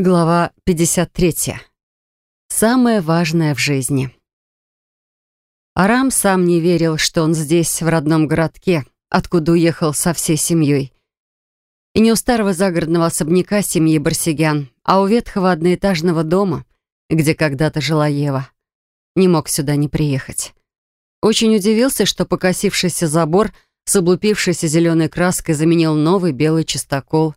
Глава 53. Самое важное в жизни. Арам сам не верил, что он здесь, в родном городке, откуда уехал со всей семьей. И не у старого загородного особняка семьи Барсигян, а у ветхого одноэтажного дома, где когда-то жила Ева. Не мог сюда не приехать. Очень удивился, что покосившийся забор с облупившейся зеленой краской заменил новый белый чистокол,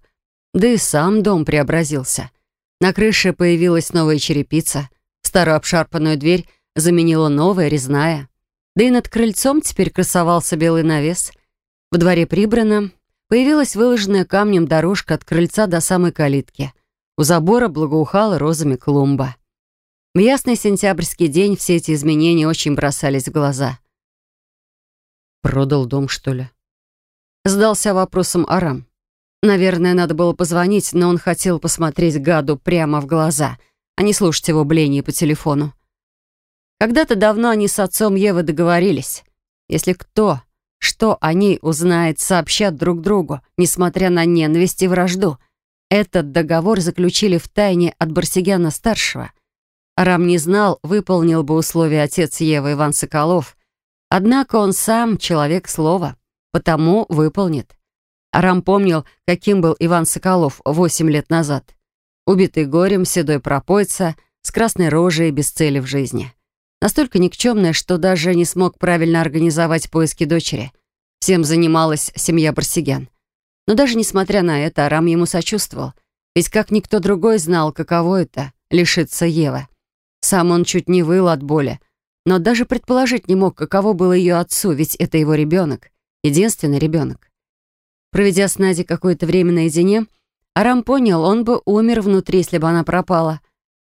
да и сам дом преобразился — на крыше появилась новая черепица, старую обшарпанную дверь заменила новая, резная. Да и над крыльцом теперь красовался белый навес. В дворе прибрано, появилась выложенная камнем дорожка от крыльца до самой калитки. У забора благоухала розами клумба. В ясный сентябрьский день все эти изменения очень бросались в глаза. «Продал дом, что ли?» Задался вопросом Арам. Наверное, надо было позвонить, но он хотел посмотреть гаду прямо в глаза, а не слушать его блеяние по телефону. Когда-то давно они с отцом Евы договорились. Если кто, что о ней узнает, сообщат друг другу, несмотря на ненависть и вражду. Этот договор заключили в тайне от Барсигяна-старшего. Рам не знал, выполнил бы условия отец Евы Иван Соколов. Однако он сам человек слова, потому выполнит. Арам помнил, каким был Иван Соколов восемь лет назад. Убитый горем, седой пропойца, с красной рожей, без цели в жизни. Настолько никчемная, что даже не смог правильно организовать поиски дочери. Всем занималась семья Барсигян. Но даже несмотря на это, Арам ему сочувствовал. Ведь как никто другой знал, каково это — лишиться Евы. Сам он чуть не выл от боли. Но даже предположить не мог, каково было ее отцу, ведь это его ребенок. Единственный ребенок. Проведя с Надей какое-то время наедине, Арам понял, он бы умер внутри, если бы она пропала.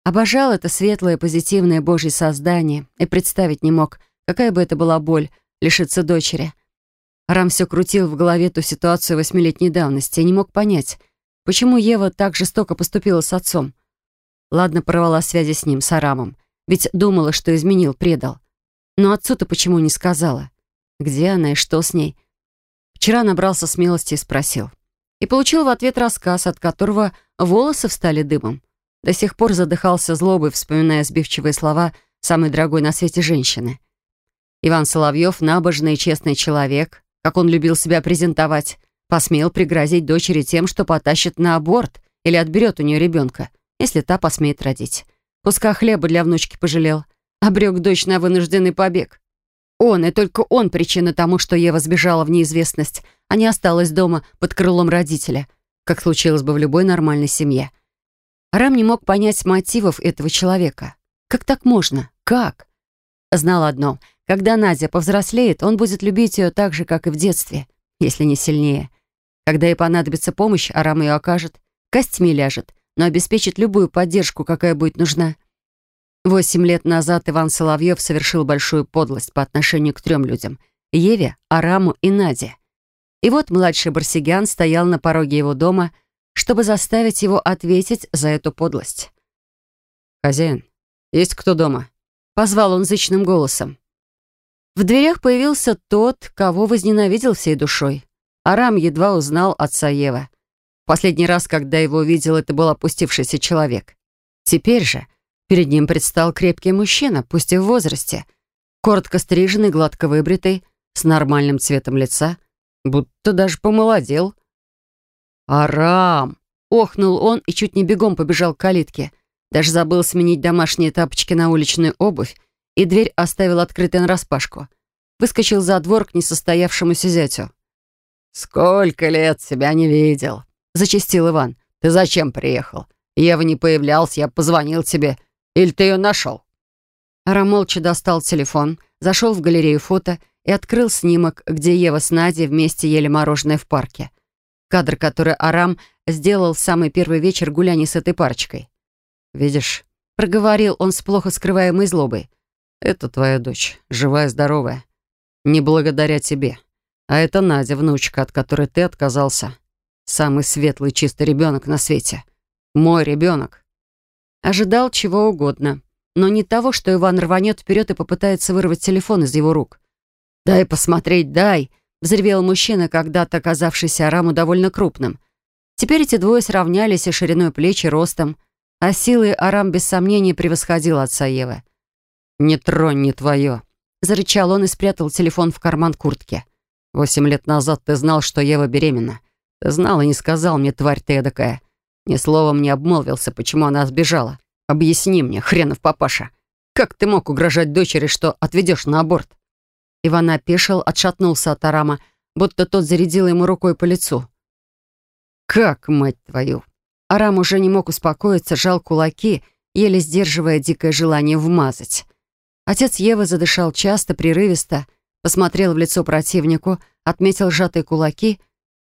Обожал это светлое, позитивное Божье создание и представить не мог, какая бы это была боль лишиться дочери. Арам все крутил в голове ту ситуацию восьмилетней давности и не мог понять, почему Ева так жестоко поступила с отцом. Ладно, порвала связи с ним, с Арамом, ведь думала, что изменил, предал. Но отцу-то почему не сказала? Где она и что с ней? Вчера набрался смелости и спросил. И получил в ответ рассказ, от которого волосы встали дымом. До сих пор задыхался злобой, вспоминая сбивчивые слова самой дорогой на свете женщины. Иван Соловьев, набожный и честный человек, как он любил себя презентовать, посмел пригрозить дочери тем, что потащит на аборт или отберет у нее ребенка, если та посмеет родить. Куска хлеба для внучки пожалел, обрек дочь на вынужденный побег. Он, и только он причина тому, что Ева сбежала в неизвестность, а не осталась дома под крылом родителя, как случилось бы в любой нормальной семье. Рам не мог понять мотивов этого человека. Как так можно? Как? Знал одно. Когда Надя повзрослеет, он будет любить ее так же, как и в детстве, если не сильнее. Когда ей понадобится помощь, Арам ее окажет, костьми ляжет, но обеспечит любую поддержку, какая будет нужна. Восемь лет назад Иван Соловьев совершил большую подлость по отношению к трем людям — Еве, Араму и Наде. И вот младший Барсигян стоял на пороге его дома, чтобы заставить его ответить за эту подлость. «Хозяин, есть кто дома?» — позвал он зычным голосом. В дверях появился тот, кого возненавидел всей душой. Арам едва узнал отца Евы. Последний раз, когда его увидел, это был опустившийся человек. Теперь же Перед ним предстал крепкий мужчина, пусть и в возрасте, коротко стриженный, гладко выбритый, с нормальным цветом лица, будто даже помолодел. «Арам!» — охнул он и чуть не бегом побежал к калитке. Даже забыл сменить домашние тапочки на уличную обувь, и дверь оставил открытой нараспашку. Выскочил за двор к несостоявшемуся зятю. «Сколько лет себя не видел!» — зачастил Иван. «Ты зачем приехал? Ева не появлялся, я позвонил тебе. Или ты ее нашел?» Ара молча достал телефон, зашел в галерею фото и открыл снимок, где Ева с Надей вместе ели мороженое в парке. Кадр, который Арам сделал в самый первый вечер гуляния с этой парочкой. «Видишь?» — проговорил он с плохо скрываемой злобой. «Это твоя дочь, живая, здоровая. Не благодаря тебе. А это Надя, внучка, от которой ты отказался. Самый светлый, чистый ребенок на свете. Мой ребенок. Ожидал чего угодно, но не того, что Иван рванет вперед и попытается вырвать телефон из его рук. «Дай посмотреть, дай!» — взревел мужчина, когда-то оказавшийся Араму довольно крупным. Теперь эти двое сравнялись и шириной плеч, и ростом. А силы Арам без сомнения превосходил отца Евы. «Не тронь, не твое!» Зарычал он и спрятал телефон в карман куртки. «Восемь лет назад ты знал, что Ева беременна. Ты знал и не сказал мне, тварь ты эдакая. Ни словом не обмолвился, почему она сбежала. Объясни мне, хренов папаша, как ты мог угрожать дочери, что отведешь на аборт?» Иван опешил, отшатнулся от Арама, будто тот зарядил ему рукой по лицу. «Как, мать твою?» Арам уже не мог успокоиться, жал кулаки, еле сдерживая дикое желание вмазать. Отец Евы задышал часто, прерывисто, посмотрел в лицо противнику, отметил сжатые кулаки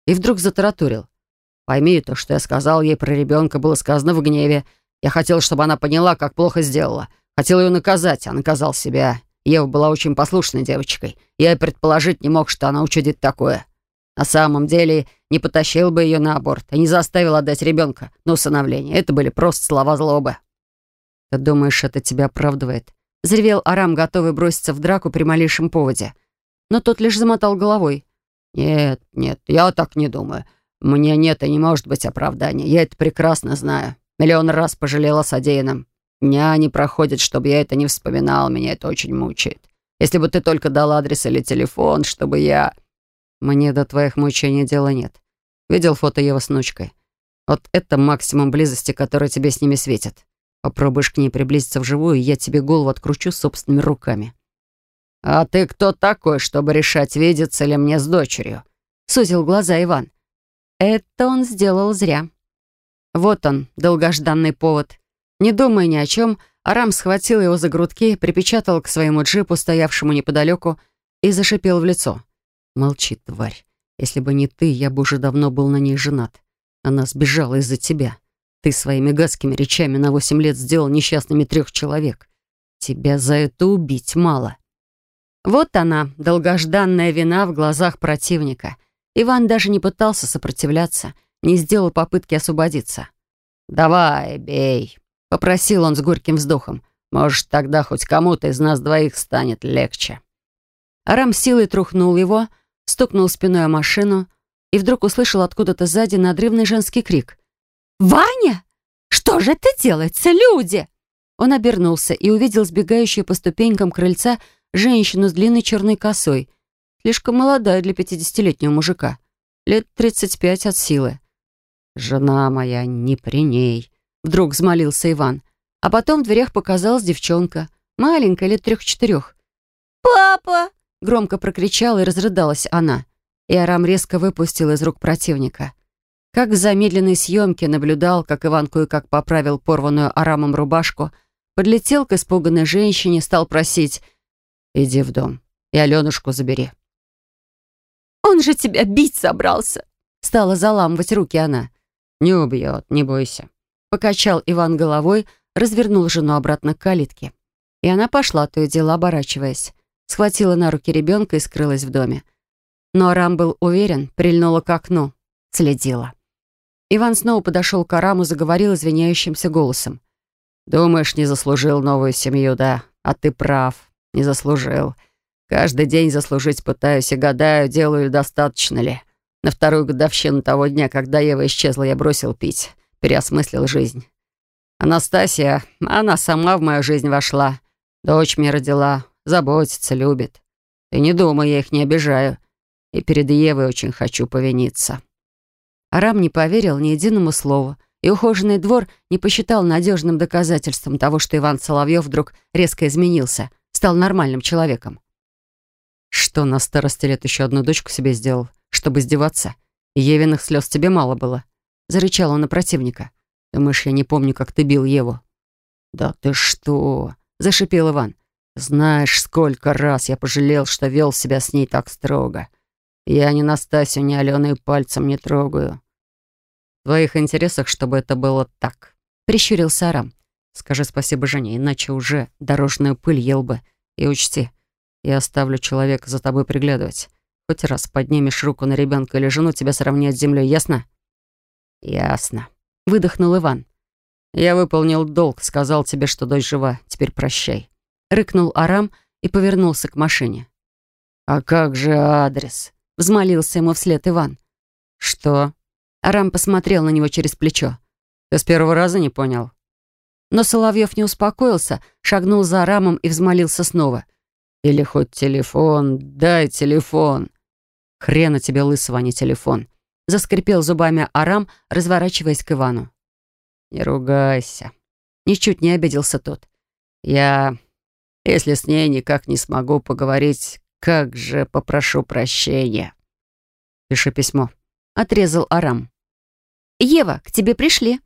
и вдруг затараторил. «Пойми, то, что я сказал ей про ребенка, было сказано в гневе. Я хотел, чтобы она поняла, как плохо сделала. Хотел ее наказать, а наказал себя. Ева была очень послушной девочкой. Я и предположить не мог, что она учудит такое. На самом деле, не потащил бы ее на аборт и не заставил отдать ребенка на усыновление. Это были просто слова злобы. «Ты думаешь, это тебя оправдывает?» Заревел Арам, готовый броситься в драку при малейшем поводе. Но тот лишь замотал головой. «Нет, нет, я так не думаю. Мне нет и не может быть оправдания. Я это прекрасно знаю. Миллион раз пожалела содеянным. Дня не проходит, чтобы я это не вспоминал. Меня это очень мучает. Если бы ты только дал адрес или телефон, чтобы я...» «Мне до твоих мучений дела нет. Видел фото Евы с внучкой? Вот это максимум близости, который тебе с ними светит. Попробуешь к ней приблизиться вживую, и я тебе голову откручу собственными руками». «А ты кто такой, чтобы решать, видеться ли мне с дочерью?» — сузил глаза Иван. Это он сделал зря. Вот он, долгожданный повод. Не думая ни о чем, Арам схватил его за грудки, припечатал к своему джипу, стоявшему неподалеку, и зашипел в лицо. «Молчи, тварь. Если бы не ты, я бы уже давно был на ней женат. Она сбежала из-за тебя. Ты своими гадскими речами на восемь лет сделал несчастными трех человек. Тебя за это убить мало». Вот она, долгожданная вина в глазах противника. Иван даже не пытался сопротивляться, не сделал попытки освободиться. «Давай, бей», — попросил он с горьким вздохом. «Может, тогда хоть кому-то из нас двоих станет легче». Арам силой трухнул его, стукнул спиной о машину и вдруг услышал откуда-то сзади надрывный женский крик. «Ваня! Что же это делается, люди?» Он обернулся и увидел сбегающую по ступенькам крыльца женщину с длинной черной косой, слишком молодая для пятидесятилетнего мужика, лет тридцать пять от силы. «Жена моя не при ней», — вдруг взмолился Иван. А потом в дверях показалась девчонка, маленькая, лет трех-четырех. «Папа!» — громко прокричала и разрыдалась она. И Арам резко выпустил из рук противника. Как в замедленной съемке наблюдал, как Иван кое-как поправил порванную Арамом рубашку, подлетел к испуганной женщине, стал просить «Иди в дом и Аленушку забери». «Он же тебя бить собрался!» Стала заламывать руки она. «Не убьет, не бойся». Покачал Иван головой, развернул жену обратно к калитке. И она пошла, то и дело оборачиваясь. Схватила на руки ребенка и скрылась в доме. Но Арам был уверен, прильнула к окну, следила. Иван снова подошел к Араму, заговорил извиняющимся голосом. «Думаешь, не заслужил новую семью, да? А ты прав. Не заслужил. Каждый день заслужить пытаюсь и гадаю, делаю достаточно ли. На вторую годовщину того дня, когда Ева исчезла, я бросил пить, переосмыслил жизнь. Анастасия, она сама в мою жизнь вошла. Дочь мне родила, заботится, любит. Ты не думай, я их не обижаю. И перед Евой очень хочу повиниться». Арам не поверил ни единому слову, и ухоженный двор не посчитал надежным доказательством того, что Иван Соловьев вдруг резко изменился, стал нормальным человеком. «Что, на старости лет еще одну дочку себе сделал, чтобы издеваться? Евиных слез тебе мало было?» Зарычал он на противника. «Думаешь, я не помню, как ты бил Еву?» «Да ты что?» — зашипел Иван. «Знаешь, сколько раз я пожалел, что вел себя с ней так строго. Я ни Настасью, ни Алену пальцем не трогаю». «В твоих интересах, чтобы это было так», — прищурился Арам. Скажи спасибо жене, иначе уже дорожную пыль ел бы. И учти, я оставлю человека за тобой приглядывать. Хоть раз поднимешь руку на ребенка или жену, тебя сравнять с землей, ясно? Ясно. Выдохнул Иван. Я выполнил долг, сказал тебе, что дочь жива. Теперь прощай. Рыкнул Арам и повернулся к машине. «А как же адрес?» — взмолился ему вслед Иван. «Что?» Арам посмотрел на него через плечо. «Ты с первого раза не понял?» Но Соловьев не успокоился, шагнул за рамом и взмолился снова. «Или хоть телефон, дай телефон». «Хрена тебе лысого, а не телефон». Заскрипел зубами Арам, разворачиваясь к Ивану. «Не ругайся». Ничуть не обиделся тот. «Я, если с ней никак не смогу поговорить, как же попрошу прощения». «Пиши письмо», — отрезал Арам. «Ева, к тебе пришли».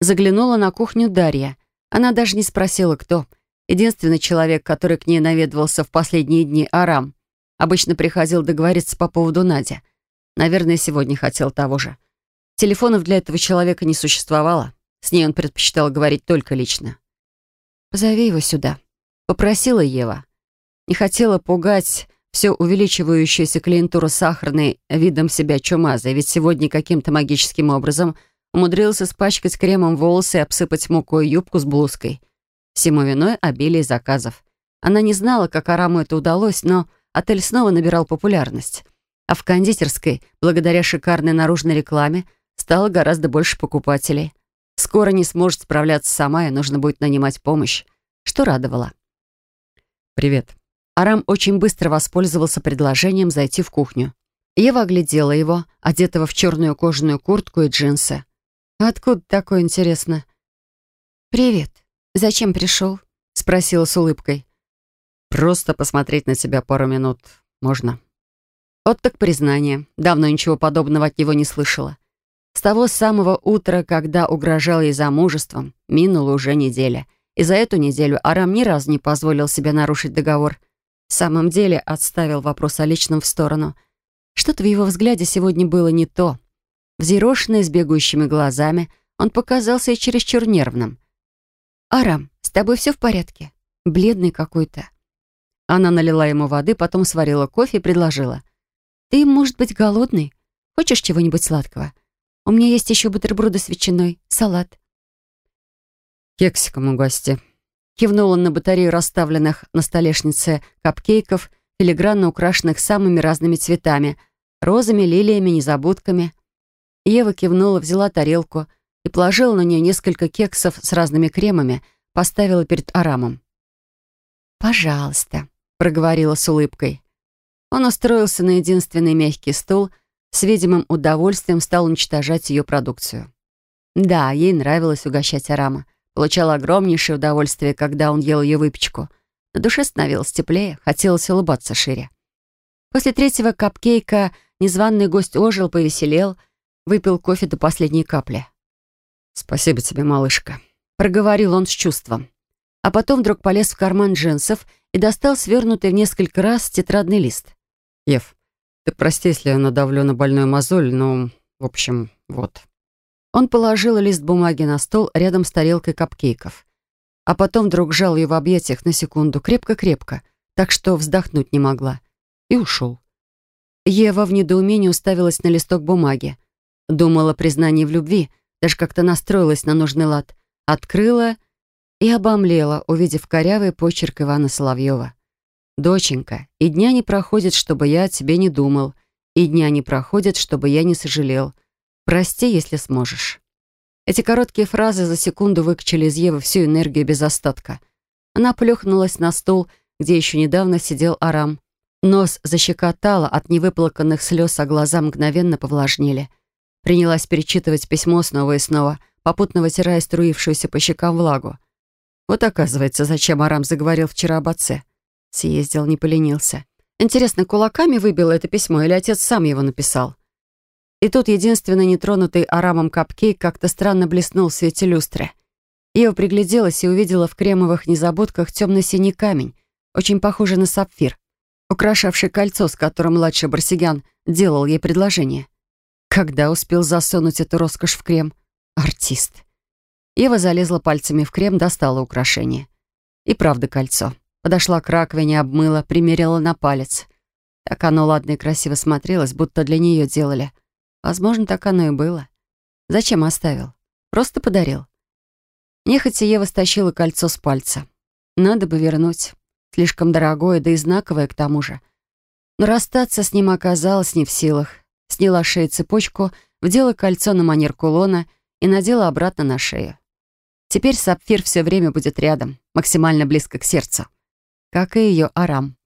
Заглянула на кухню Дарья. Она даже не спросила, кто. Единственный человек, который к ней наведывался в последние дни, Арам. Обычно приходил договориться по поводу Нади. Наверное, сегодня хотел того же. Телефонов для этого человека не существовало. С ней он предпочитал говорить только лично. «Позови его сюда», — попросила Ева. Не хотела пугать все увеличивающуюся клиентуру сахарной видом себя чумазой, ведь сегодня каким-то магическим образом умудрился испачкать кремом волосы и обсыпать мукой юбку с блузкой. Всему виной обилие заказов. Она не знала, как Араму это удалось, но отель снова набирал популярность. А в кондитерской, благодаря шикарной наружной рекламе, стало гораздо больше покупателей. Скоро не сможет справляться сама, и нужно будет нанимать помощь, что радовало. «Привет». Арам очень быстро воспользовался предложением зайти в кухню. Ева оглядела его, одетого в черную кожаную куртку и джинсы. «Откуда такое интересно?» «Привет. Зачем пришел?» — спросила с улыбкой. «Просто посмотреть на тебя пару минут можно». Вот так признание. Давно ничего подобного от него не слышала. С того самого утра, когда угрожал ей замужеством, минула уже неделя. И за эту неделю Арам ни разу не позволил себе нарушить договор. В самом деле отставил вопрос о личном в сторону. Что-то в его взгляде сегодня было не то. Взъерошенный, с бегающими глазами, он показался и чересчур нервным. «Арам, с тобой все в порядке? Бледный какой-то». Она налила ему воды, потом сварила кофе и предложила. «Ты, может быть, голодный? Хочешь чего-нибудь сладкого? У меня есть еще бутерброды с ветчиной, салат». «Кексиком угости». Кивнул он на батарею расставленных на столешнице капкейков, филигранно украшенных самыми разными цветами, розами, лилиями, незабудками. Ева кивнула, взяла тарелку и положила на нее несколько кексов с разными кремами, поставила перед Арамом. «Пожалуйста», — проговорила с улыбкой. Он устроился на единственный мягкий стул — с видимым удовольствием стал уничтожать ее продукцию. Да, ей нравилось угощать Арама. Получала огромнейшее удовольствие, когда он ел ее выпечку. На душе становилось теплее, хотелось улыбаться шире. После третьего капкейка незваный гость ожил, повеселел, выпил кофе до последней капли. «Спасибо тебе, малышка», — проговорил он с чувством. А потом вдруг полез в карман джинсов и достал свернутый в несколько раз тетрадный лист. «Ев, ты прости, если я надавлю на больную мозоль, но, в общем, вот». Он положил лист бумаги на стол рядом с тарелкой капкейков. А потом вдруг сжал ее в объятиях на секунду, крепко-крепко, так что вздохнуть не могла. И ушел. Ева в недоумении уставилась на листок бумаги. Думала о признании в любви, даже как-то настроилась на нужный лад. Открыла и обомлела, увидев корявый почерк Ивана Соловьева. «Доченька, и дня не проходит, чтобы я о тебе не думал, и дня не проходит, чтобы я не сожалел. Прости, если сможешь». Эти короткие фразы за секунду выкачали из Евы всю энергию без остатка. Она плюхнулась на стул, где еще недавно сидел Арам. Нос защекотало от невыплаканных слез, а глаза мгновенно повлажнели. Принялась перечитывать письмо снова и снова, попутно вытирая струившуюся по щекам влагу. Вот оказывается, зачем Арам заговорил вчера об отце. Съездил, не поленился. Интересно, кулаками выбил это письмо или отец сам его написал? И тут единственный нетронутый арамом капкейк как-то странно блеснул в свете люстры. Ева пригляделась и увидела в кремовых незабудках темно-синий камень, очень похожий на сапфир, украшавший кольцо, с которым младший Барсигян делал ей предложение. Когда успел засунуть эту роскошь в крем? Артист. Ева залезла пальцами в крем, достала украшение. И правда кольцо. Подошла к раковине, обмыла, примерила на палец. Так оно ладно и красиво смотрелось, будто для нее делали. Возможно, так оно и было. Зачем оставил? Просто подарил. Нехотя Ева стащила кольцо с пальца. Надо бы вернуть. Слишком дорогое, да и знаковое к тому же. Но расстаться с ним оказалось не в силах. Сняла шею цепочку, вдела кольцо на манер кулона и надела обратно на шею. Теперь Сапфир все время будет рядом, максимально близко к сердцу. Как и ее Арам.